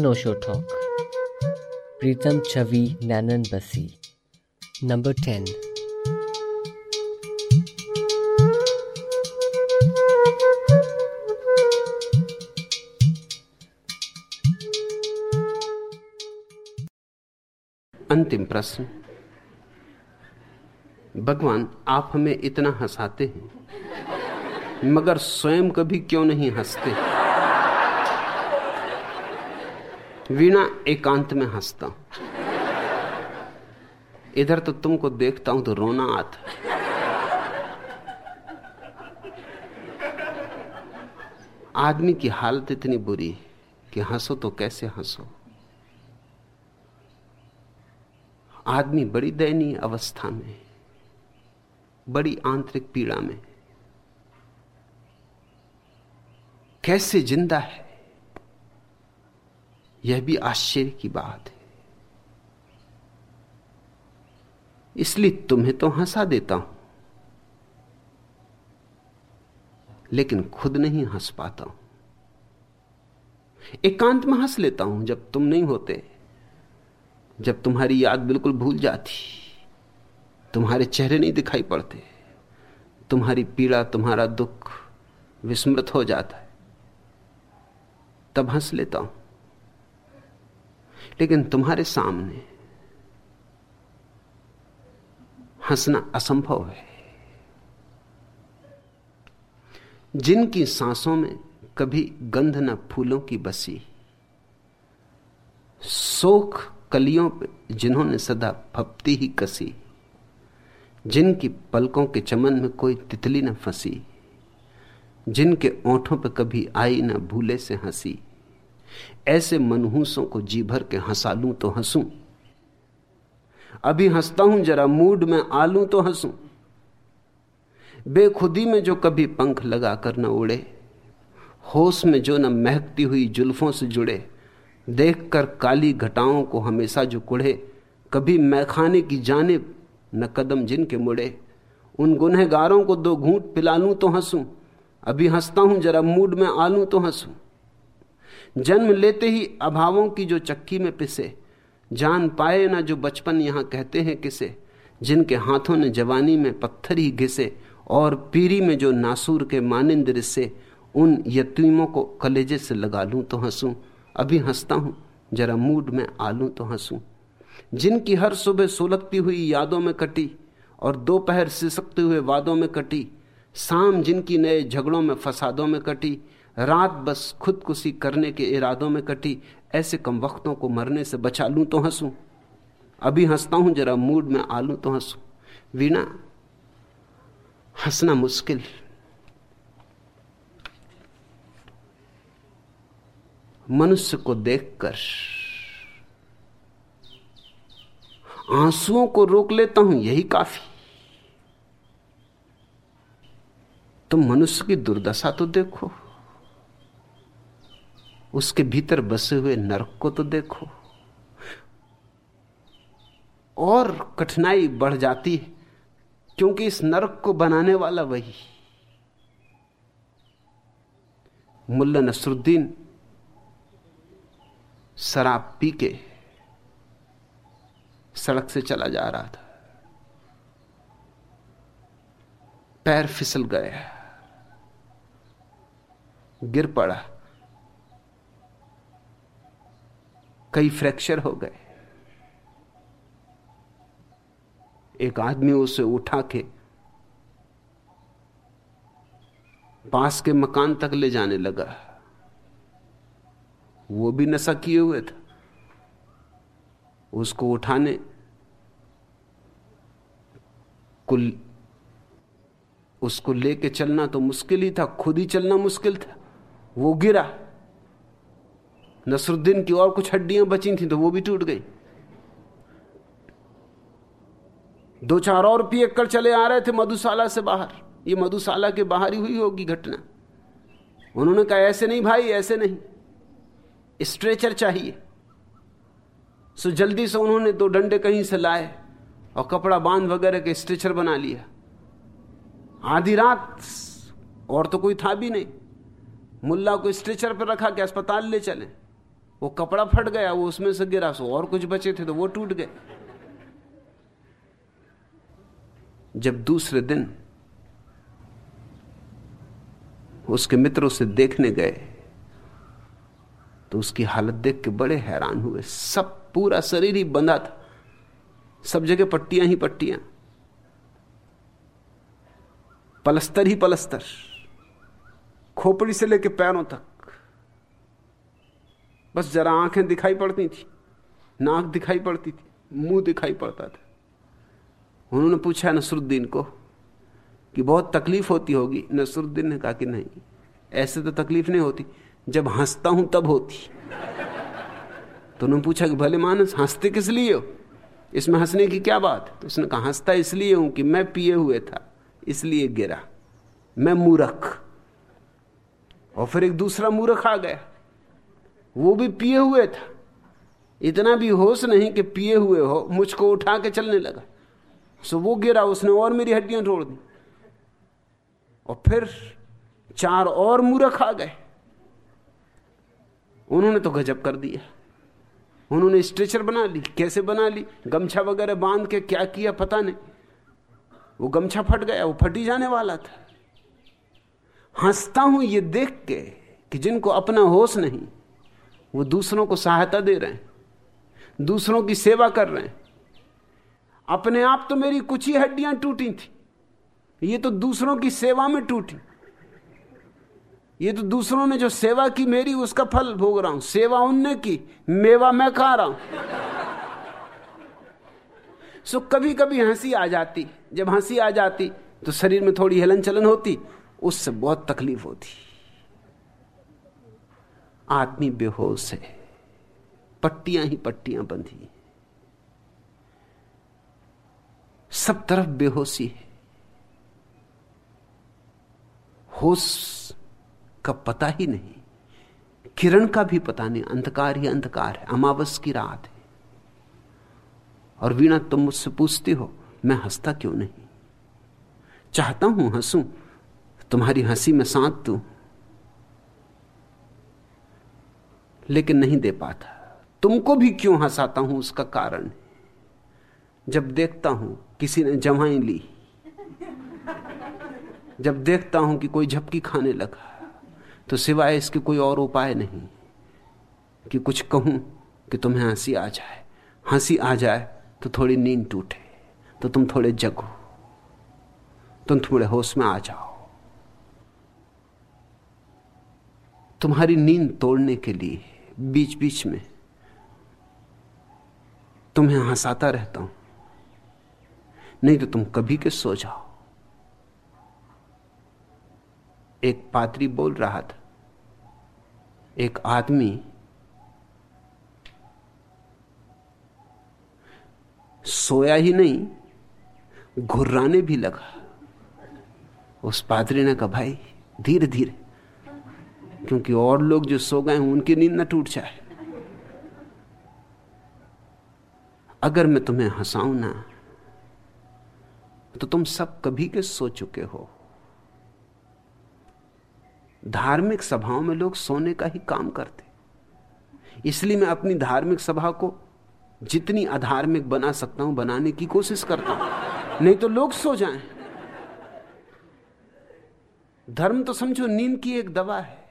Osho Talk. Pritam Chavi Nanan Basi. Number 10. अंतिम प्रश्न भगवान, आप हमें इतना हंसाते हैं, मगर स्वयं कभी क्यों नहीं हँसते वीणा एकांत में हंसता। हूँ इधर तो तुमको देखता हूँ तो रोना आता। आदमी की हालत इतनी बुरी कि हंसो तो कैसे हंसो? आदमी बड़ी दयनीय अवस्था में, बड़ी आंतरिक पीड़ा में, कैसे ज़िंदा है? यह भी आश्चर्य की बात है। इसलिए तुम्हें तो हंसा देता हूँ। लेकिन खुद नहीं हंस पाता हूँ। एकांत में हंस लेता हूँ जब तुम नहीं होते। जब तुम्हारी याद बिल्कुल भूल जाती। तुम्हारे चेहरे नहीं दिखाई पड़ते। तुम्हारी पीड़ा, तुम्हारा दुख विस्मृत हो जाता है। तब हंस लेता हूँ। लेकिन तुम्हारे सामने हंसना असंभव है। जिनकी सांसों में कभी गंध न फूलों की बसी, सोख कलियों पे जिन्होंने सदा फपती ही कसी, जिनकी पलकों के चमन में कोई तितली न फंसी, जिनके ओंठों पे कभी आई न भूले से हँसी ऐसे मनहूसों को जी भर के हंसा लूँ तो हंसूं। अभी हंसता हूँ, जरा मूड में आलू तो हंसूं। बेखुदी में जो कभी पंख लगा कर न उड़े, होश में जो न महकती हुई जुल्फों से जुड़े, देखकर काली घटाओं को हमेशा जो कुढ़े, कभी मैखाने की जाने न कदम जिनके मुड़े। उन गुनहगारों को दो घूंट पिला लूँ तो हंसूं। अभी हंसता हूँ, जरा मूड में आलू तो हंसूं। जन्म लेते ही अभावों की जो चक्की में पिसे, जान पाए ना जो बचपन यहाँ कहते हैं किसे, जिनके हाथों ने जवानी में पत्थर ही घिसे और पीरी में जो नासूर के मानिंद रिसे, उन यतीमों को कलेजे से लगा लूँ तो हंसूं। अभी हंसता हूँ, जरा मूड में आलू तो हंसूं। जिनकी हर सुबह सुलगती हुई यादों में कटी और दोपहर सिसकते हुए वादों में कटी, शाम जिनकी नए झगड़ों में फसादों में कटी रात बस खुदकुशी करने के इरादों में कटी, ऐसे कम वक्तों को मरने से बचा लूँ तो हंसूं। अभी हंसता हूँ, जरा मूड में आलू तो हंसूं। वीणा, हंसना मुश्किल। मनुष्य को देखकर आंसुओं को रोक लेता हूँ, यही काफ़ी। तुम तो मनुष्य की दुर्दशा तो देखो। उसके भीतर बसे हुए नरक को तो देखो। और कठिनाई बढ़ जाती है, क्योंकि इस नरक को बनाने वाला वही। मुल्ला नसरुद्दीन शराब पी के सड़क से चला जा रहा था। पैर फिसल गया, गिर पड़ा। कई फ्रैक्चर हो गए। एक आदमी उसे उठा के पास के मकान तक ले जाने लगा। वो भी नशा किए हुए था। उसको उठाने कुल उसको लेके चलना तो मुश्किल ही था, खुद ही चलना मुश्किल था। वो गिरा। नसरुद्दीन की और कुछ हड्डियाँ बची थी तो वो भी टूट गई। दो चार और पिए कर चले आ रहे थे मधुशाला से बाहर। ये मधुशाला के बाहर ही हुई होगी घटना। उन्होंने कहा, ऐसे नहीं भाई, ऐसे नहीं। स्ट्रेचर चाहिए। सो जल्दी से उन्होंने दो डंडे कहीं से लाए और कपड़ा बाँध वगैरह के स्ट्रेचर बना लिया। आधी रात और तो कोई था भी नहीं। मुल्ला को स्ट्रेचर पर रखा के अस्पताल ले चले। वो कपड़ा फट गया, वो उसमें से गिरा, सो और कुछ बचे थे तो वो टूट गए। जब दूसरे दिन उसके मित्र उसे देखने गए तो उसकी हालत देख के बड़े हैरान हुए। सब पूरा शरीर ही बंधा था। सब जगह पट्टियाँ ही पट्टियाँ। पलस्तर ही पलस्तर। खोपड़ी से लेकर पैरों तक। बस जरा आँखें दिखाई पड़ती थी, नाक दिखाई पड़ती थी, मुँह दिखाई पड़ता था। उन्होंने पूछा, नसरुद्दीन को कि बहुत तकलीफ़ होती होगी? नसरुद्दीन ने कहा कि नहीं, ऐसे तो तकलीफ़ नहीं होती, जब हंसता हूँ तब होती। तो उन्होंने पूछा कि भले मानस, हँसते किस लिए हो? इसमें हंसने की क्या बात? तो उसने कहा, हंसता इसलिए हूँ कि मैं पिए हुए था, इसलिए गिरा, मैं मूरख। और फिर एक दूसरा मूर्ख आ गया। वो भी पिए हुए था। इतना भी होश नहीं कि पिए हुए हो, मुझको उठा के चलने लगा। सो वो गिरा, उसने और मेरी हड्डियाँ तोड़ दी। और फिर चार और मूर्ख आ गए। उन्होंने तो गजब कर दिया। उन्होंने स्ट्रेचर बना ली। कैसे बना ली? गमछा वगैरह बाँध के क्या किया पता नहीं। वो गमछा फट गया, वो फटी जाने वाला था। हंसता हूँ ये देख के कि जिनको अपना होश नहीं वो दूसरों को सहायता दे रहे हैं, दूसरों की सेवा कर रहे हैं। अपने आप तो मेरी कुछ ही हड्डियाँ टूटी थी, ये तो दूसरों की सेवा में टूटी। ये तो दूसरों ने जो सेवा की मेरी, उसका फल भोग रहा हूँ। सेवा उनने की, मेवा मैं खा रहा हूँ। सो कभी कभी हँसी आ जाती, जब हँसी आ जाती तो शरीर में थोड़ी हलन चलन होती, उससे बहुत तकलीफ़ होती। आदमी बेहोश है। पट्टियाँ ही पट्टियाँ बंधी सब तरफ़ बेहोशी है। होश का पता ही नहीं। किरण का भी पता नहीं। अंधकार ही अंधकार है। अमावस की रात है। और वीणा, तुम मुझसे पूछती हो, मैं हंसता क्यों नहीं? चाहता हूँ हंसू। तुम्हारी हँसी में सांत दू लेकिन नहीं दे पाता। तुमको भी क्यों हंसाता हूँ? उसका कारण जब देखता हूँ किसी ने जमाई ली, जब देखता हूँ कि कोई झपकी खाने लगा तो सिवाय इसके कोई और उपाय नहीं कि कुछ कहूँ कि तुम्हें हँसी आ जाए। हँसी आ जाए तो थोड़ी नींद टूटे तो तुम थोड़े जगो, तुम थोड़े होश में आ जाओ। तुम्हारी नींद तोड़ने के लिए बीच बीच में तुम्हें हंसाता रहता हूँ। नहीं तो तुम कभी के सो जाओ। एक पात्री बोल रहा था। एक आदमी सोया ही नहीं, घुर्राने भी लगा। उस पादरी ने कहा, भाई धीरे धीरे क्योंकि और लोग जो सो गए हैं, उनकी नींद न टूट जाए। अगर मैं तुम्हें हंसाऊं ना तो तुम सब कभी के सो चुके हो। धार्मिक सभाओं में लोग सोने का ही काम करते। इसलिए मैं अपनी धार्मिक सभा को जितनी अधार्मिक बना सकता हूँ, बनाने की कोशिश करता हूँ। नहीं तो लोग सो जाएँ। धर्म तो समझो, नींद की एक दवा है।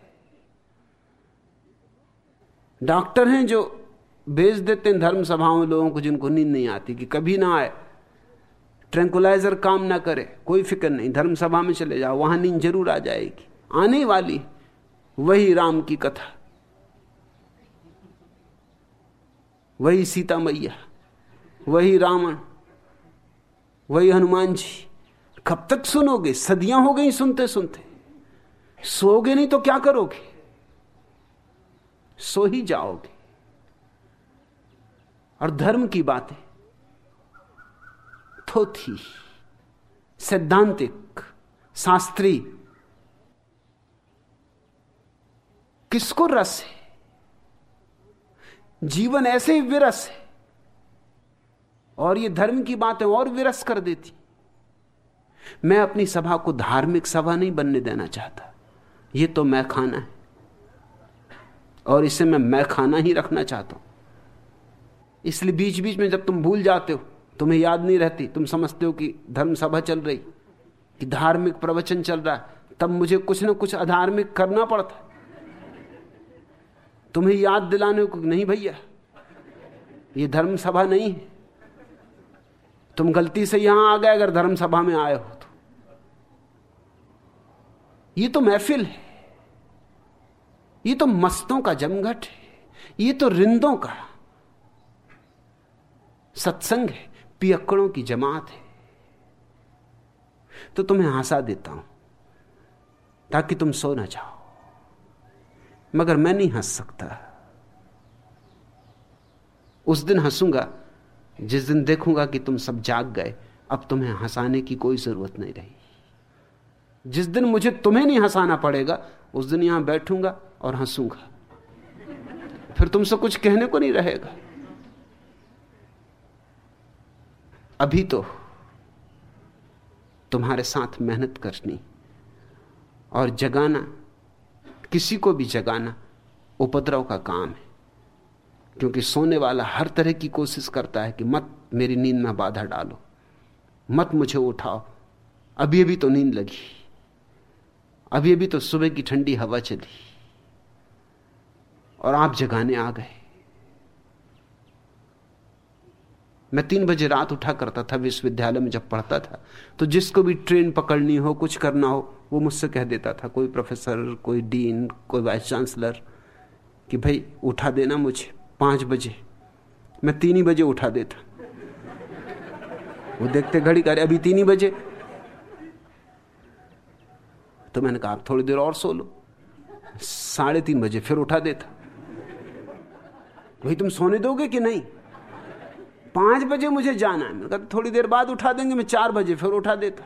डॉक्टर हैं जो भेज देते हैं धर्म सभाओं में लोगों को जिनको नींद नहीं आती कि कभी ना आए। ट्रैंकुलाइजर काम ना करे, कोई फ़िक्र नहीं। धर्म सभा में चले जाओ, वहाँ नींद ज़रूर आ जाएगी। आने वाली वही राम की कथा। वही सीता मैया, वही रावण, वही हनुमान जी। कब तक सुनोगे? सदियाँ हो गई सुनते सुनते सोगे नहीं तो क्या करोगे? सो ही जाओगे। और धर्म की बातें, थोथी, सैद्धांतिक, शास्त्री, किसको रस है? जीवन ऐसे ही विरस है, और ये धर्म की बातें और विरस कर देती। मैं अपनी सभा को धार्मिक सभा नहीं बनने देना चाहता। ये तो मैं खाना है। और इसे मैं मैं खाना ही रखना चाहता हूँ। इसलिए बीच बीच में जब तुम भूल जाते हो, तुम्हें याद नहीं रहती, तुम समझते हो कि धर्म सभा चल रही, कि धार्मिक प्रवचन चल रहा है, तब मुझे कुछ ना कुछ अधार्मिक करना पड़ता तुम्हें याद दिलाने को नहीं भैया, ये धर्म सभा नहीं है। तुम गलती से यहाँ आ गए, अगर धर्म सभा में आए हो तो। ये तो महफिल है। ये तो मस्तों का जमघट है, ये तो रिंदों का सत्संग है, पियक्कड़ों की जमात है। तो तुम्हें हंसा देता हूँ, ताकि तुम सो ना जाओ। मगर मैं नहीं हंस सकता। उस दिन हंसूँगा, जिस दिन देखूँगा कि तुम सब जाग गए, अब तुम्हें हंसाने की कोई ज़रूरत नहीं रही। जिस दिन मुझे तुम्हें नहीं हंसाना पड़ेगा, उस दिन यहाँ बैठूँगा और हंसूँगा। फिर तुमसे कुछ कहने को नहीं रहेगा। अभी तो तुम्हारे साथ मेहनत करनी और जगाना, किसी को भी जगाना उपद्रव का काम है। क्योंकि सोने वाला हर तरह की कोशिश करता है कि मत मेरी नींद में बाधा डालो, मत मुझे उठाओ। अभी अभी तो नींद लगी, अभी अभी तो सुबह की ठंडी हवा चली। और आप जगाने आ गए। मैं तीन बजे रात उठा करता था विश्वविद्यालय में जब पढ़ता था तो जिसको भी ट्रेन पकड़नी हो, कुछ करना हो, वो मुझसे कह देता था, कोई प्रोफेसर, कोई डीन, कोई वाइस चांसलर, कि भाई उठा देना मुझे, पाँच बजे। मैं तीन ही बजे उठा देता। वो देखते घड़ी करे अभी तीन ही बजे? तो मैंने कहा, आप थोड़ी देर और सो लो। साढ़े तीन बजे फिर उठा देता। भाई, तुम सोने दोगे कि नहीं? पाँच बजे मुझे जाना है। मैं थोड़ी देर बाद उठा देंगे, मैं चार बजे फिर उठा देता।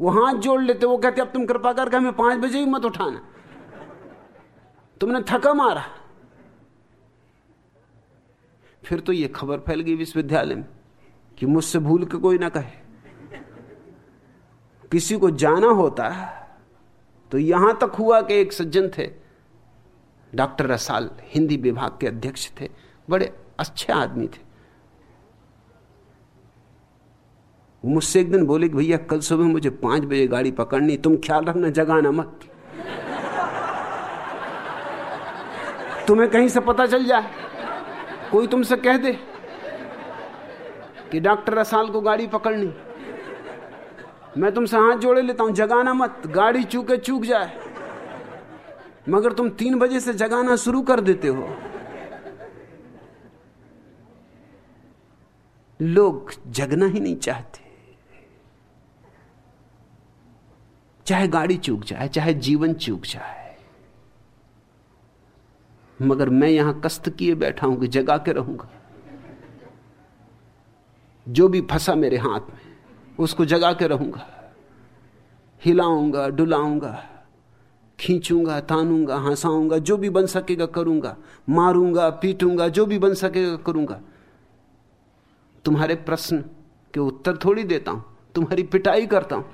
वो हाथ जोड़ लेते, वो कहते, अब तुम कृपा करके हमें पाँच बजे ही मत उठाना। तुमने थका मारा। फिर तो ये खबर फैल गई विश्वविद्यालय में कि मुझसे भूल के कोई ना कहे। किसी को जाना होता तो यहाँ तक हुआ कि एक सज्जन थे डॉक्टर रसाल हिंदी विभाग के अध्यक्ष थे, बड़े अच्छे आदमी थे। मुझसे एक दिन बोले कि भैया, कल सुबह मुझे पाँच बजे गाड़ी पकड़नी, तुम ख्याल रखना, जगाना मत। तुम्हें कहीं से पता चल जाए, कोई तुमसे कह दे कि डॉक्टर रसाल को गाड़ी पकड़नी। मैं तुमसे हाथ जोड़े लेता हूँ, जगाना मत, गाड़ी चूके चूक जाए। मगर तुम तीन बजे से जगाना शुरू कर देते हो। लोग जगना ही नहीं चाहते। चाहे गाड़ी चूक जाए, चाहे जीवन चूक जाए। मगर मैं यहाँ कष्ट किए बैठा हूँ कि जगा के रहूँगा। जो भी फंसा मेरे हाथ में, उसको जगा के रहूँगा। हिलाऊँगा, डुलाऊँगा। खींचूँगा, तानूँगा, हंसाऊँगा, जो भी बन सकेगा करूँगा, मारूँगा, पीटूँगा, जो भी बन सकेगा करूँगा। तुम्हारे प्रश्न के उत्तर थोड़ी देता हूँ, तुम्हारी पिटाई करता हूँ।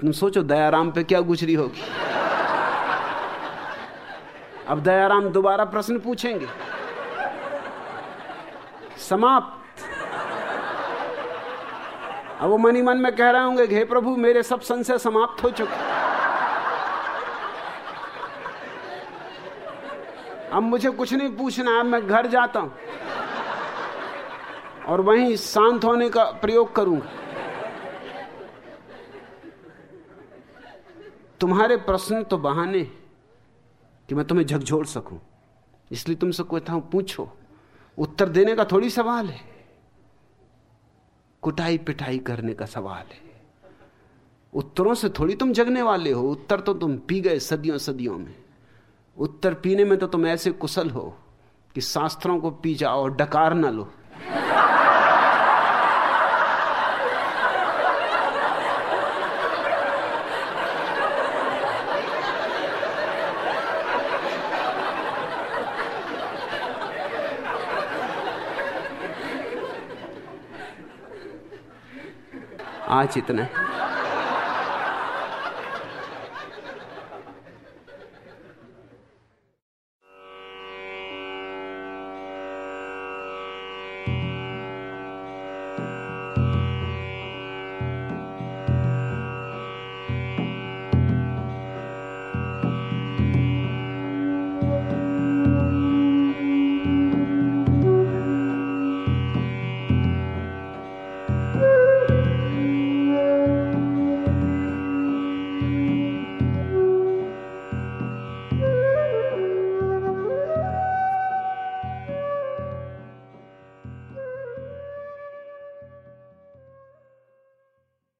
तुम सोचो, दयाराम पे क्या गुजरी होगी? अब दयाराम दोबारा प्रश्न पूछेंगे। समाप्त। अब वो मनी मन में कह रहे होंगे, हे प्रभु, मेरे सब संशय समाप्त हो चुके अब मुझे कुछ नहीं पूछना है मैं घर जाता हूँ। और वहीं शांत होने का प्रयोग करूँगा। तुम्हारे प्रश्न तो बहाने कि मैं तुम्हें झकझोर सकूँ। इसलिए तुमसे कहता हूँ, पूछो। उत्तर देने का थोड़ी सवाल है। कुटाई पिटाई करने का सवाल है। उत्तरों से थोड़ी तुम जगने वाले हो। उत्तर तो तुम पी गए सदियों सदियों में। उत्तर पीने में तो तुम ऐसे कुशल हो कि शास्त्रों को पी जाओ डकार ना लो। आज इतना।